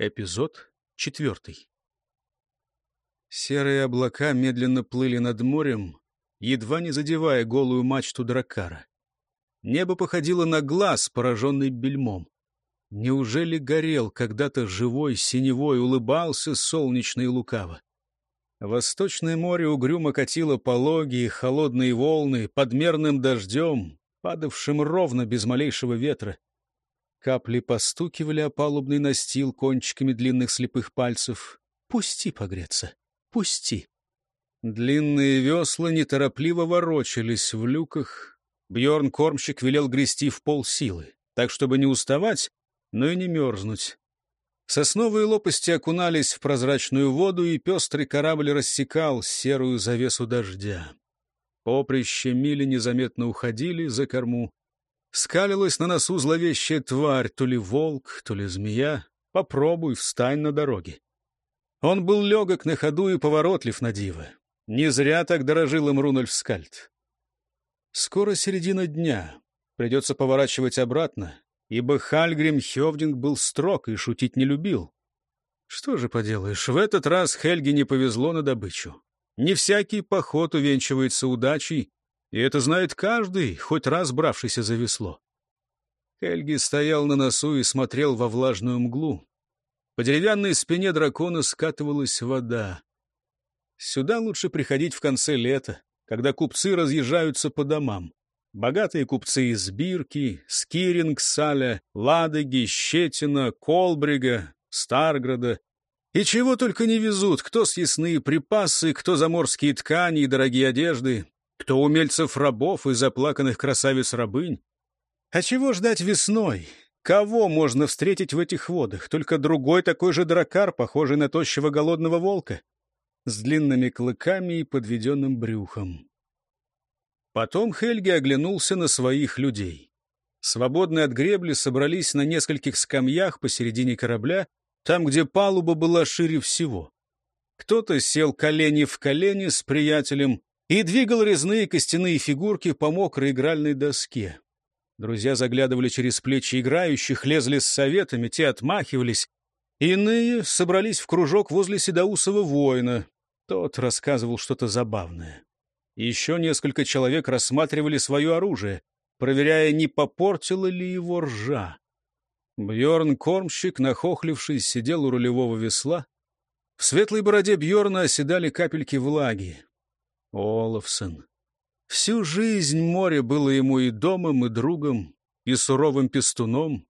Эпизод четвертый. Серые облака медленно плыли над морем, едва не задевая голую мачту дракара. Небо походило на глаз, пораженный бельмом. Неужели горел когда-то живой, синевой, улыбался солнечно и лукаво? Восточное море угрюмо катило пологие, холодные волны, подмерным дождем, падавшим ровно, без малейшего ветра. Капли постукивали о палубный настил кончиками длинных слепых пальцев. «Пусти погреться, пусти!» Длинные весла неторопливо ворочались в люках. Бьорн кормщик велел грести в пол силы, так, чтобы не уставать, но и не мерзнуть. Сосновые лопасти окунались в прозрачную воду, и пестрый корабль рассекал серую завесу дождя. Поприще мили незаметно уходили за корму. Скалилась на носу зловещая тварь, то ли волк, то ли змея. Попробуй, встань на дороге. Он был легок на ходу и поворотлив на диво. Не зря так дорожил им Рунольф Скальд. Скоро середина дня. Придется поворачивать обратно, ибо Хальгрим Хевдинг был строг и шутить не любил. Что же поделаешь, в этот раз Хельге не повезло на добычу. Не всякий поход увенчивается удачей, и это знает каждый, хоть раз бравшийся за весло. Хельги стоял на носу и смотрел во влажную мглу. По деревянной спине дракона скатывалась вода. Сюда лучше приходить в конце лета, когда купцы разъезжаются по домам. Богатые купцы из Бирки, Скирингсаля, Ладоги, Щетина, Колбрига, Старграда. И чего только не везут, кто съестные припасы, кто заморские ткани и дорогие одежды, кто умельцев рабов и заплаканных красавиц-рабынь. А чего ждать весной? Кого можно встретить в этих водах? Только другой такой же дракар, похожий на тощего голодного волка, с длинными клыками и подведенным брюхом. Потом Хельги оглянулся на своих людей. Свободные от гребли собрались на нескольких скамьях посередине корабля, там, где палуба была шире всего. Кто-то сел колени в колени с приятелем и двигал резные костяные фигурки по мокрой игральной доске. Друзья заглядывали через плечи играющих, лезли с советами, те отмахивались. Иные собрались в кружок возле седоусого воина. Тот рассказывал что-то забавное. Еще несколько человек рассматривали свое оружие, проверяя, не попортила ли его ржа. Бьорн кормщик, нахохлившись, сидел у рулевого весла. В светлой бороде Бьорна оседали капельки влаги. Олафсон. Всю жизнь море было ему и домом, и другом, и суровым пестуном.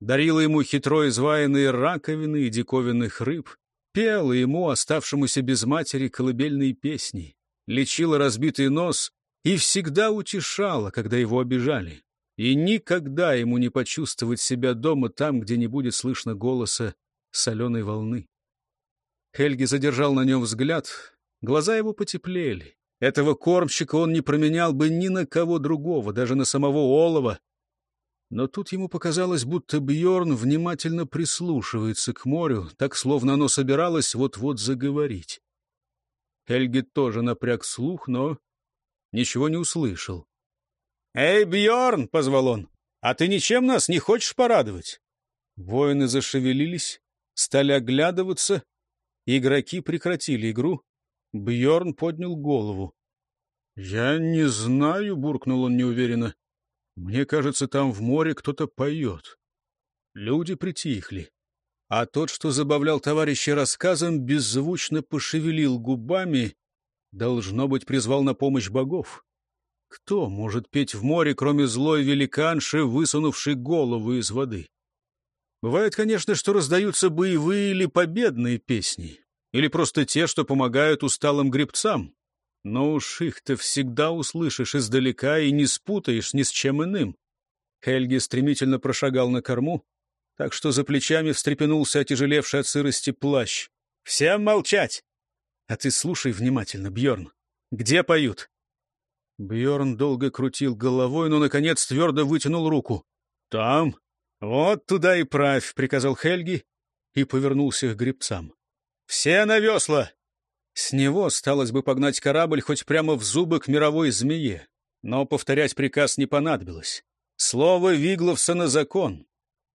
Дарило ему хитро изваянные раковины и диковинных рыб, пела ему, оставшемуся без матери, колыбельные песни лечила разбитый нос и всегда утешала, когда его обижали. И никогда ему не почувствовать себя дома там, где не будет слышно голоса соленой волны. Хельги задержал на нем взгляд, глаза его потеплели. Этого кормщика он не променял бы ни на кого другого, даже на самого Олова. Но тут ему показалось, будто Бьорн внимательно прислушивается к морю, так словно оно собиралось вот-вот заговорить. Хельги тоже напряг слух, но ничего не услышал. «Эй, Бьорн!» — позвал он. «А ты ничем нас не хочешь порадовать?» Воины зашевелились, стали оглядываться. Игроки прекратили игру. Бьорн поднял голову. «Я не знаю», — буркнул он неуверенно. «Мне кажется, там в море кто-то поет». Люди притихли а тот, что забавлял товарища рассказом, беззвучно пошевелил губами, должно быть, призвал на помощь богов. Кто может петь в море, кроме злой великанши, высунувшей голову из воды? Бывает, конечно, что раздаются боевые или победные песни, или просто те, что помогают усталым гребцам. Но уж их-то всегда услышишь издалека и не спутаешь ни с чем иным. Хельги стремительно прошагал на корму, так что за плечами встрепенулся отяжелевший от сырости плащ. «Всем молчать! А ты слушай внимательно, Бьорн. Где поют?» Бьорн долго крутил головой, но, наконец, твердо вытянул руку. «Там? Вот туда и правь», — приказал Хельги и повернулся к гребцам. «Все на весла!» С него сталось бы погнать корабль хоть прямо в зубы к мировой змее. Но повторять приказ не понадобилось. Слово Вигловса на закон.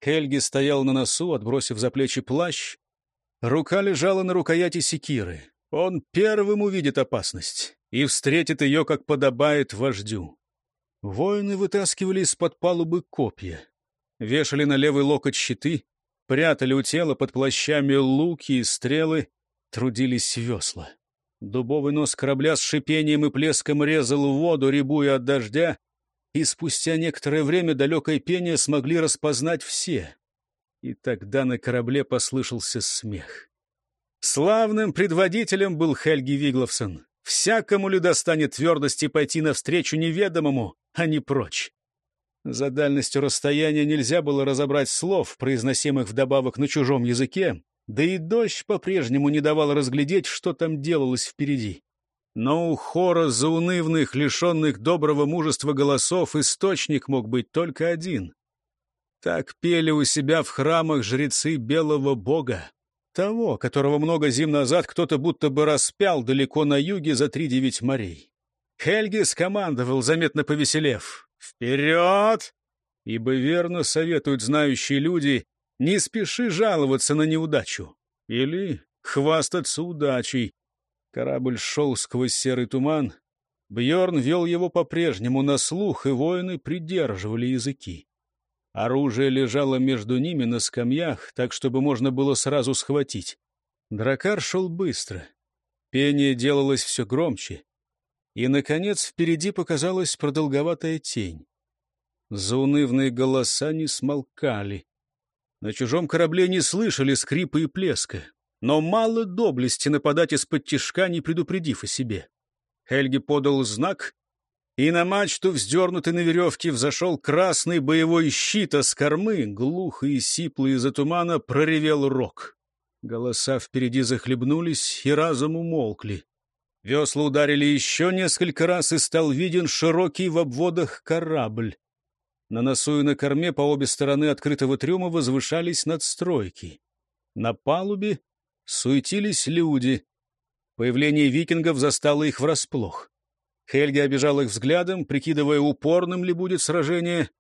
Хельги стоял на носу, отбросив за плечи плащ. Рука лежала на рукояти секиры. Он первым увидит опасность и встретит ее, как подобает вождю. Воины вытаскивали из-под палубы копья, вешали на левый локоть щиты, прятали у тела под плащами луки и стрелы, трудились весла. Дубовый нос корабля с шипением и плеском резал воду, рябуя от дождя, и спустя некоторое время далекое пение смогли распознать все. И тогда на корабле послышался смех. Славным предводителем был Хельги Вигловсон. Всякому ли достанет твердости пойти навстречу неведомому, а не прочь? За дальностью расстояния нельзя было разобрать слов, произносимых вдобавок на чужом языке, да и дождь по-прежнему не давал разглядеть, что там делалось впереди. Но у хора заунывных, лишенных доброго мужества голосов, источник мог быть только один. Так пели у себя в храмах жрецы белого бога, того, которого много зим назад кто-то будто бы распял далеко на юге за три девять морей. Хельги скомандовал, заметно повеселев. «Вперед!» Ибо верно советуют знающие люди, не спеши жаловаться на неудачу. Или хвастаться удачей. Корабль шел сквозь серый туман. Бьорн вел его по-прежнему на слух, и воины придерживали языки. Оружие лежало между ними на скамьях, так, чтобы можно было сразу схватить. Дракар шел быстро. Пение делалось все громче. И, наконец, впереди показалась продолговатая тень. Заунывные голоса не смолкали. На чужом корабле не слышали скрипа и плеска но мало доблести нападать из-под тишка, не предупредив о себе. Хельги подал знак, и на мачту, вздернутый на веревке, взошел красный боевой щит, а с кормы, глухо и сипло из-за тумана, проревел рог. Голоса впереди захлебнулись и разом умолкли. Весла ударили еще несколько раз, и стал виден широкий в обводах корабль. На носу и на корме по обе стороны открытого трюма возвышались надстройки. На палубе Суетились люди. Появление викингов застало их врасплох. Хельги обижал их взглядом, прикидывая, упорным ли будет сражение.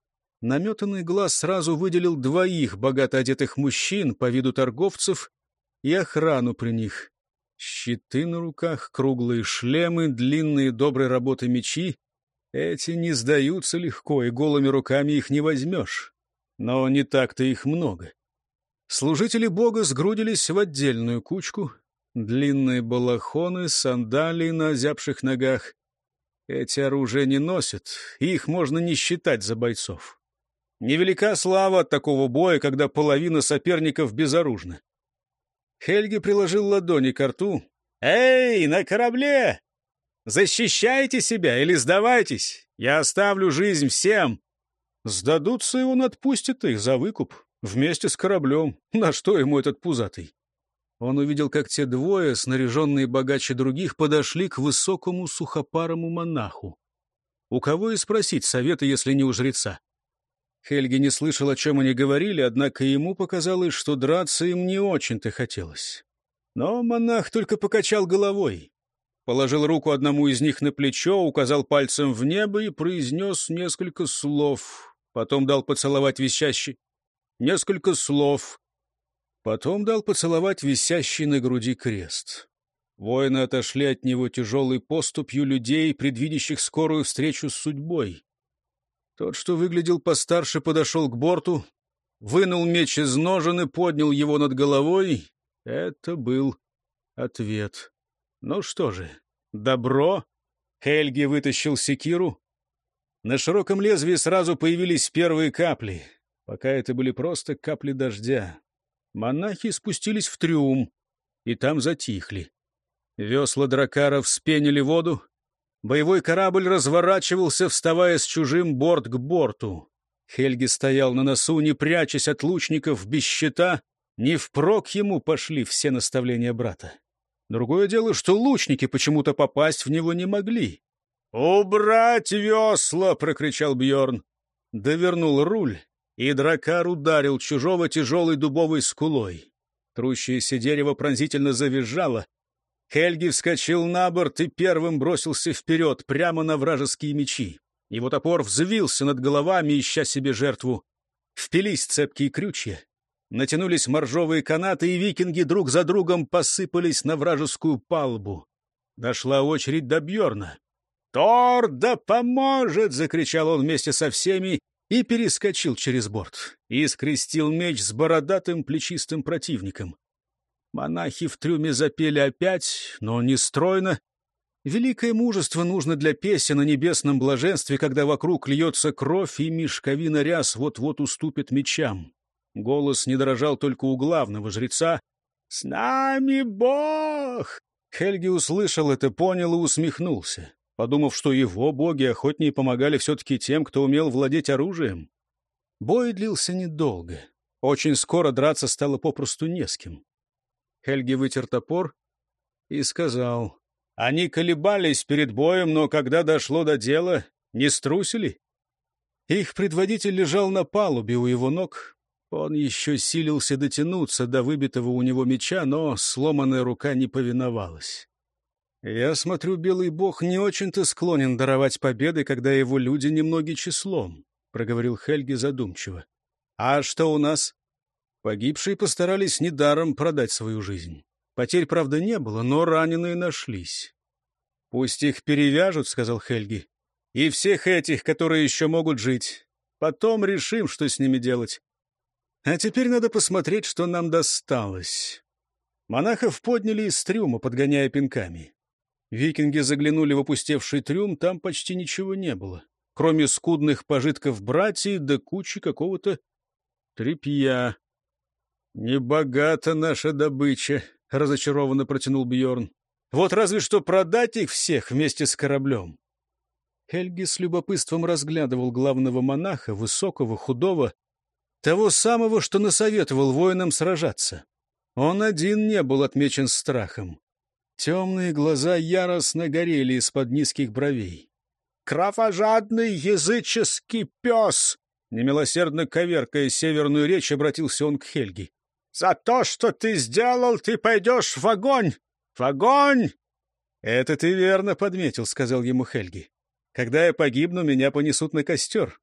Наметанный глаз сразу выделил двоих богато одетых мужчин по виду торговцев и охрану при них. Щиты на руках, круглые шлемы, длинные доброй работы мечи. Эти не сдаются легко, и голыми руками их не возьмешь. Но не так-то их много. Служители бога сгрудились в отдельную кучку. Длинные балахоны, сандалии на озябших ногах. Эти оружия не носят, их можно не считать за бойцов. Невелика слава от такого боя, когда половина соперников безоружна. Хельги приложил ладони к рту. «Эй, на корабле! Защищайте себя или сдавайтесь! Я оставлю жизнь всем!» Сдадутся, и он отпустит их за выкуп. Вместе с кораблем. На что ему этот пузатый? Он увидел, как те двое, снаряженные богаче других, подошли к высокому сухопарому монаху. У кого и спросить совета, если не у жреца? Хельги не слышал, о чем они говорили, однако ему показалось, что драться им не очень-то хотелось. Но монах только покачал головой, положил руку одному из них на плечо, указал пальцем в небо и произнес несколько слов, потом дал поцеловать висящий несколько слов. Потом дал поцеловать висящий на груди крест. Воины отошли от него тяжелой поступью людей, предвидящих скорую встречу с судьбой. Тот, что выглядел постарше, подошел к борту, вынул меч из ножен и поднял его над головой. Это был ответ. Ну что же, добро? Хельги вытащил секиру. На широком лезвии сразу появились первые капли. Пока это были просто капли дождя. Монахи спустились в трюм, и там затихли. Весла дракара вспенили воду. Боевой корабль разворачивался, вставая с чужим борт к борту. Хельги стоял на носу, не прячась от лучников, без щита. Не впрок ему пошли все наставления брата. Другое дело, что лучники почему-то попасть в него не могли. «Убрать весла!» — прокричал Бьорн. Довернул руль, и дракар ударил чужого тяжелой дубовой скулой. Трущееся дерево пронзительно завизжало. Хельги вскочил на борт и первым бросился вперед, прямо на вражеские мечи. Его топор взвился над головами, ища себе жертву. Впились цепкие крючья, натянулись моржовые канаты, и викинги друг за другом посыпались на вражескую палубу. Дошла очередь до Бьорна. «Тор да поможет!» — закричал он вместе со всеми и перескочил через борт. И скрестил меч с бородатым плечистым противником. Монахи в трюме запели опять, но не стройно. Великое мужество нужно для песен о небесном блаженстве, когда вокруг льется кровь, и мешковина ряс вот-вот уступит мечам. Голос не дрожал только у главного жреца. «С нами Бог!» Хельги услышал это, понял и усмехнулся, подумав, что его боги охотнее помогали все-таки тем, кто умел владеть оружием. Бой длился недолго. Очень скоро драться стало попросту не с кем. Хельги вытер топор и сказал, «Они колебались перед боем, но когда дошло до дела, не струсили?» Их предводитель лежал на палубе у его ног, он еще силился дотянуться до выбитого у него меча, но сломанная рука не повиновалась. Я смотрю, белый бог не очень-то склонен даровать победы, когда его люди немноги числом, — проговорил Хельги задумчиво. А что у нас? Погибшие постарались недаром продать свою жизнь. Потерь, правда, не было, но раненые нашлись. — Пусть их перевяжут, — сказал Хельги, — и всех этих, которые еще могут жить. Потом решим, что с ними делать. А теперь надо посмотреть, что нам досталось. Монахов подняли из трюма, подгоняя пинками. Викинги заглянули в опустевший трюм, там почти ничего не было, кроме скудных пожитков братьев да кучи какого-то тряпья. «Небогата наша добыча», — разочарованно протянул Бьорн. «Вот разве что продать их всех вместе с кораблем». Хельги с любопытством разглядывал главного монаха, высокого, худого, того самого, что насоветовал воинам сражаться. Он один не был отмечен страхом. Темные глаза яростно горели из-под низких бровей. «Кровожадный языческий пес!» Немилосердно коверкая северную речь, обратился он к Хельге. «За то, что ты сделал, ты пойдешь в огонь! В огонь!» «Это ты верно подметил», — сказал ему Хельги. «Когда я погибну, меня понесут на костер.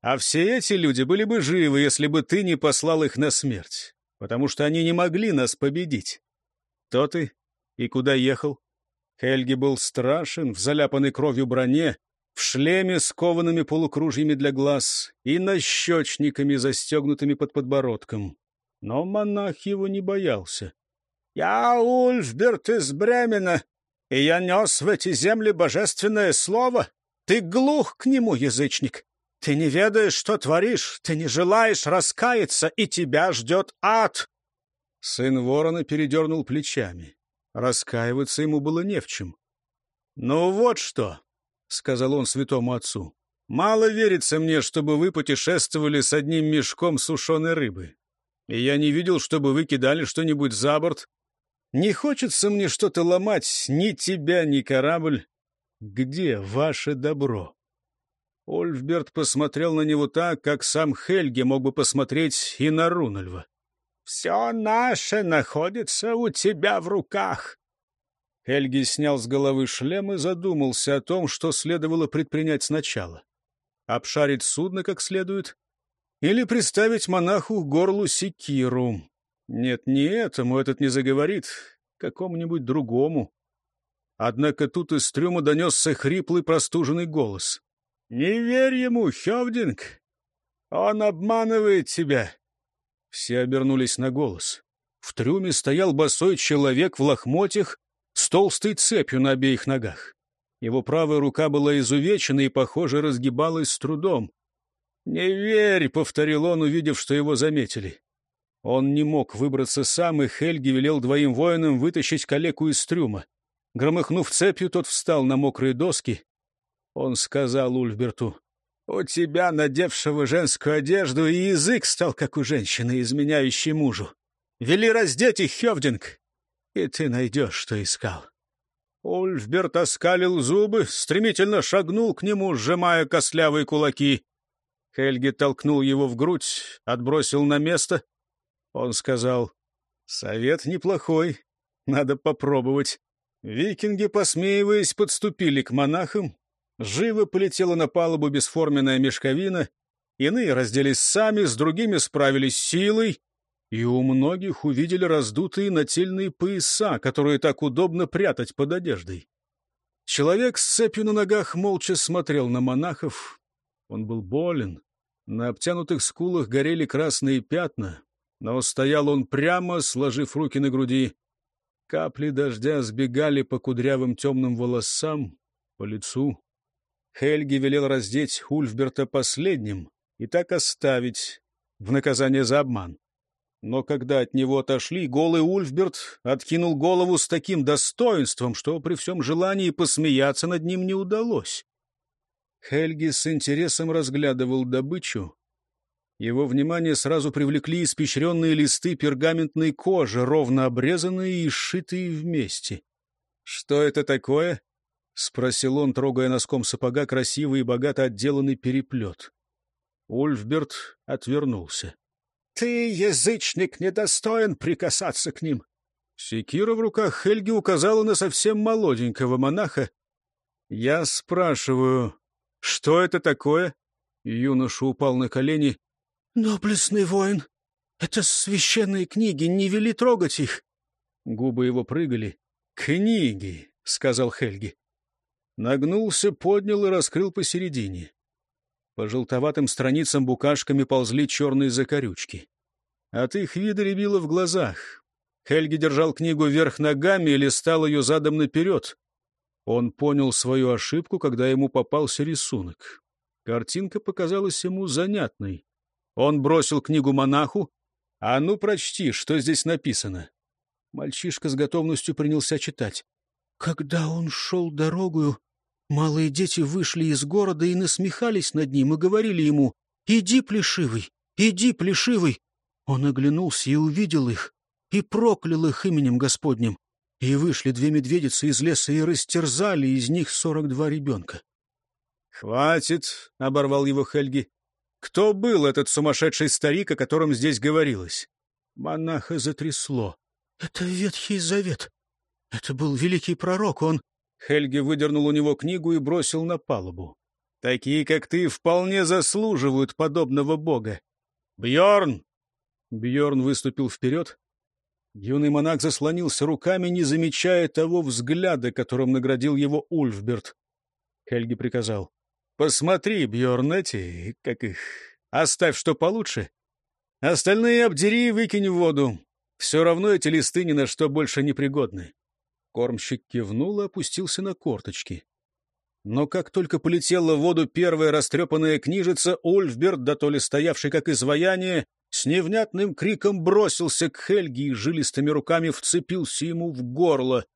А все эти люди были бы живы, если бы ты не послал их на смерть, потому что они не могли нас победить. Кто ты и куда ехал? Хельги был страшен в заляпанной кровью броне, в шлеме с коваными полукружьями для глаз и нащечниками, застегнутыми под подбородком. Но монах его не боялся. — Я Ульфберт из Бремена, и я нес в эти земли божественное слово. Ты глух к нему, язычник. Ты не ведаешь, что творишь, ты не желаешь раскаяться, и тебя ждет ад!» Сын ворона передернул плечами. Раскаиваться ему было не в чем. «Ну вот что», — сказал он святому отцу, — «мало верится мне, чтобы вы путешествовали с одним мешком сушеной рыбы. И я не видел, чтобы вы кидали что-нибудь за борт. Не хочется мне что-то ломать, ни тебя, ни корабль. Где ваше добро?» Ольфберт посмотрел на него так, как сам Хельги мог бы посмотреть и на Рунальва. «Все наше находится у тебя в руках!» Хельги снял с головы шлем и задумался о том, что следовало предпринять сначала. Обшарить судно как следует или приставить монаху горлу секиру. Нет, не этому этот не заговорит, какому-нибудь другому. Однако тут из трюма донесся хриплый простуженный голос. «Не верь ему, Хевдинг! Он обманывает тебя!» Все обернулись на голос. В трюме стоял босой человек в лохмотьях с толстой цепью на обеих ногах. Его правая рука была изувечена и, похоже, разгибалась с трудом. «Не верь!» — повторил он, увидев, что его заметили. Он не мог выбраться сам, и Хельги велел двоим воинам вытащить калеку из трюма. Громыхнув цепью, тот встал на мокрые доски он сказал Ульберту. «У тебя, надевшего женскую одежду, и язык стал, как у женщины, изменяющей мужу. Вели раздеть их, Хевдинг, и ты найдешь, что искал». Ульфберт оскалил зубы, стремительно шагнул к нему, сжимая костлявые кулаки. Хельги толкнул его в грудь, отбросил на место. Он сказал, «Совет неплохой, надо попробовать». Викинги, посмеиваясь, подступили к монахам, Живо полетела на палубу бесформенная мешковина, Иные разделись сами, с другими справились силой, и у многих увидели раздутые нательные пояса, которые так удобно прятать под одеждой. Человек с цепью на ногах молча смотрел на монахов. Он был болен. На обтянутых скулах горели красные пятна, но стоял он прямо, сложив руки на груди. Капли дождя сбегали по кудрявым темным волосам, по лицу. Хельги велел раздеть Ульфберта последним и так оставить в наказание за обман. Но когда от него отошли, голый Ульфберт откинул голову с таким достоинством, что при всем желании посмеяться над ним не удалось. Хельги с интересом разглядывал добычу. Его внимание сразу привлекли испещренные листы пергаментной кожи, ровно обрезанные и сшитые вместе. — Что это такое? — спросил он, трогая носком сапога красивый и богато отделанный переплет. Ульфберт отвернулся. Ты, язычник, недостоин прикасаться к ним. Секира в руках Хельги указала на совсем молоденького монаха. Я спрашиваю, что это такое? Юноша упал на колени. Доблестный воин, это священные книги, не вели трогать их. Губы его прыгали. Книги, сказал Хельги. Нагнулся, поднял и раскрыл посередине. По желтоватым страницам букашками ползли черные закорючки. От их вида рябило в глазах. Хельги держал книгу вверх ногами и листал ее задом наперед. Он понял свою ошибку, когда ему попался рисунок. Картинка показалась ему занятной. Он бросил книгу монаху. «А ну, прочти, что здесь написано». Мальчишка с готовностью принялся читать. «Когда он шел дорогою, Малые дети вышли из города и насмехались над ним и говорили ему «Иди, плешивый, иди, плешивый». Он оглянулся и увидел их, и проклял их именем Господним. И вышли две медведицы из леса и растерзали из них сорок два ребенка. «Хватит!» — оборвал его Хельги. «Кто был этот сумасшедший старик, о котором здесь говорилось?» Монаха затрясло. «Это Ветхий Завет. Это был великий пророк. Он Хельги выдернул у него книгу и бросил на палубу. «Такие, как ты, вполне заслуживают подобного бога. Бьорн!» Бьорн выступил вперед. Юный монах заслонился руками, не замечая того взгляда, которым наградил его Ульфберт. Хельги приказал. «Посмотри, Бьорн, эти, как их, оставь что получше. Остальные обдери и выкинь в воду. Все равно эти листы ни на что больше не пригодны. Кормщик кивнул и опустился на корточки. Но как только полетела в воду первая растрепанная книжица, Ульфберт, да то ли стоявший как изваяние, с невнятным криком бросился к Хельге и жилистыми руками вцепился ему в горло.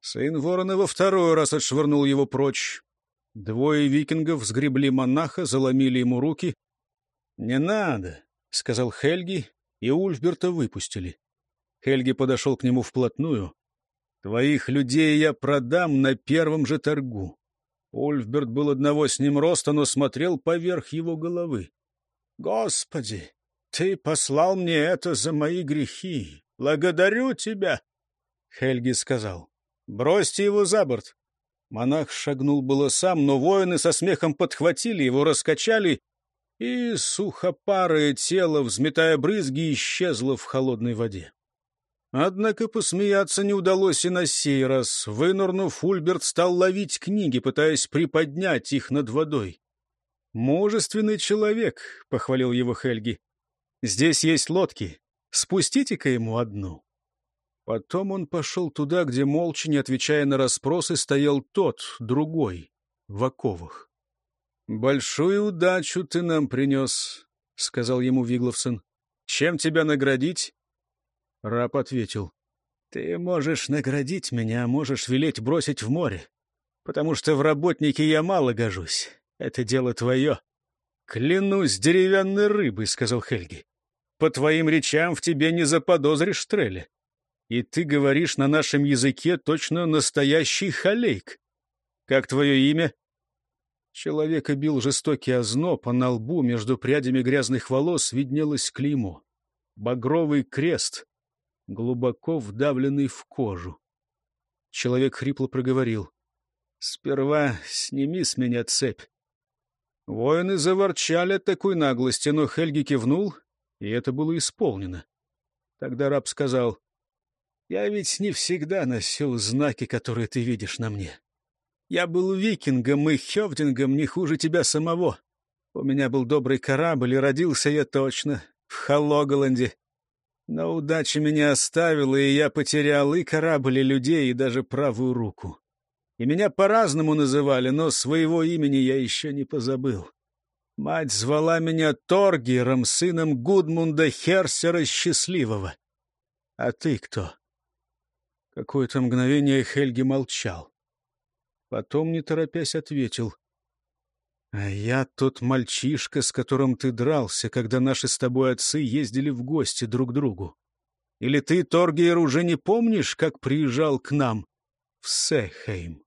Сын ворона во второй раз отшвырнул его прочь. Двое викингов сгребли монаха, заломили ему руки. — Не надо, — сказал Хельги, и Ульфберта выпустили. Хельги подошел к нему вплотную. Твоих людей я продам на первом же торгу. Ульфберт был одного с ним роста, но смотрел поверх его головы. Господи, ты послал мне это за мои грехи. Благодарю тебя. Хельги сказал. Бросьте его за борт. Монах шагнул было сам, но воины со смехом подхватили его, раскачали, и сухопарое тело, взметая брызги, исчезло в холодной воде. Однако посмеяться не удалось и на сей раз. Вынурнув, Ульберт стал ловить книги, пытаясь приподнять их над водой. «Мужественный человек», — похвалил его Хельги. «Здесь есть лодки. Спустите-ка ему одну». Потом он пошел туда, где, молча, не отвечая на расспросы, стоял тот, другой, в оковах. «Большую удачу ты нам принес», — сказал ему Вигловсон. «Чем тебя наградить?» Раб ответил, «Ты можешь наградить меня, а можешь велеть бросить в море, потому что в работнике я мало гожусь. Это дело твое». «Клянусь деревянной рыбой», — сказал Хельги. «По твоим речам в тебе не заподозришь Треля. И ты говоришь на нашем языке точно настоящий халейк. Как твое имя?» Человека бил жестокий озноб, а на лбу между прядями грязных волос виднелось клеймо. Багровый крест, глубоко вдавленный в кожу. Человек хрипло проговорил. — Сперва сними с меня цепь. Воины заворчали от такой наглости, но Хельги кивнул, и это было исполнено. Тогда раб сказал, «Я ведь не всегда носил знаки, которые ты видишь на мне. Я был викингом и хевдингом не хуже тебя самого. У меня был добрый корабль, и родился я точно в Халоголанде. Но удача меня оставила, и я потерял и корабль, и людей, и даже правую руку. И меня по-разному называли, но своего имени я еще не позабыл. Мать звала меня Торгером, сыном Гудмунда Херсера Счастливого. А ты кто? Какое-то мгновение Хельги молчал. Потом, не торопясь, ответил. «А я тот мальчишка, с которым ты дрался, когда наши с тобой отцы ездили в гости друг к другу. Или ты, Торгейр, уже не помнишь, как приезжал к нам в Сехейм?»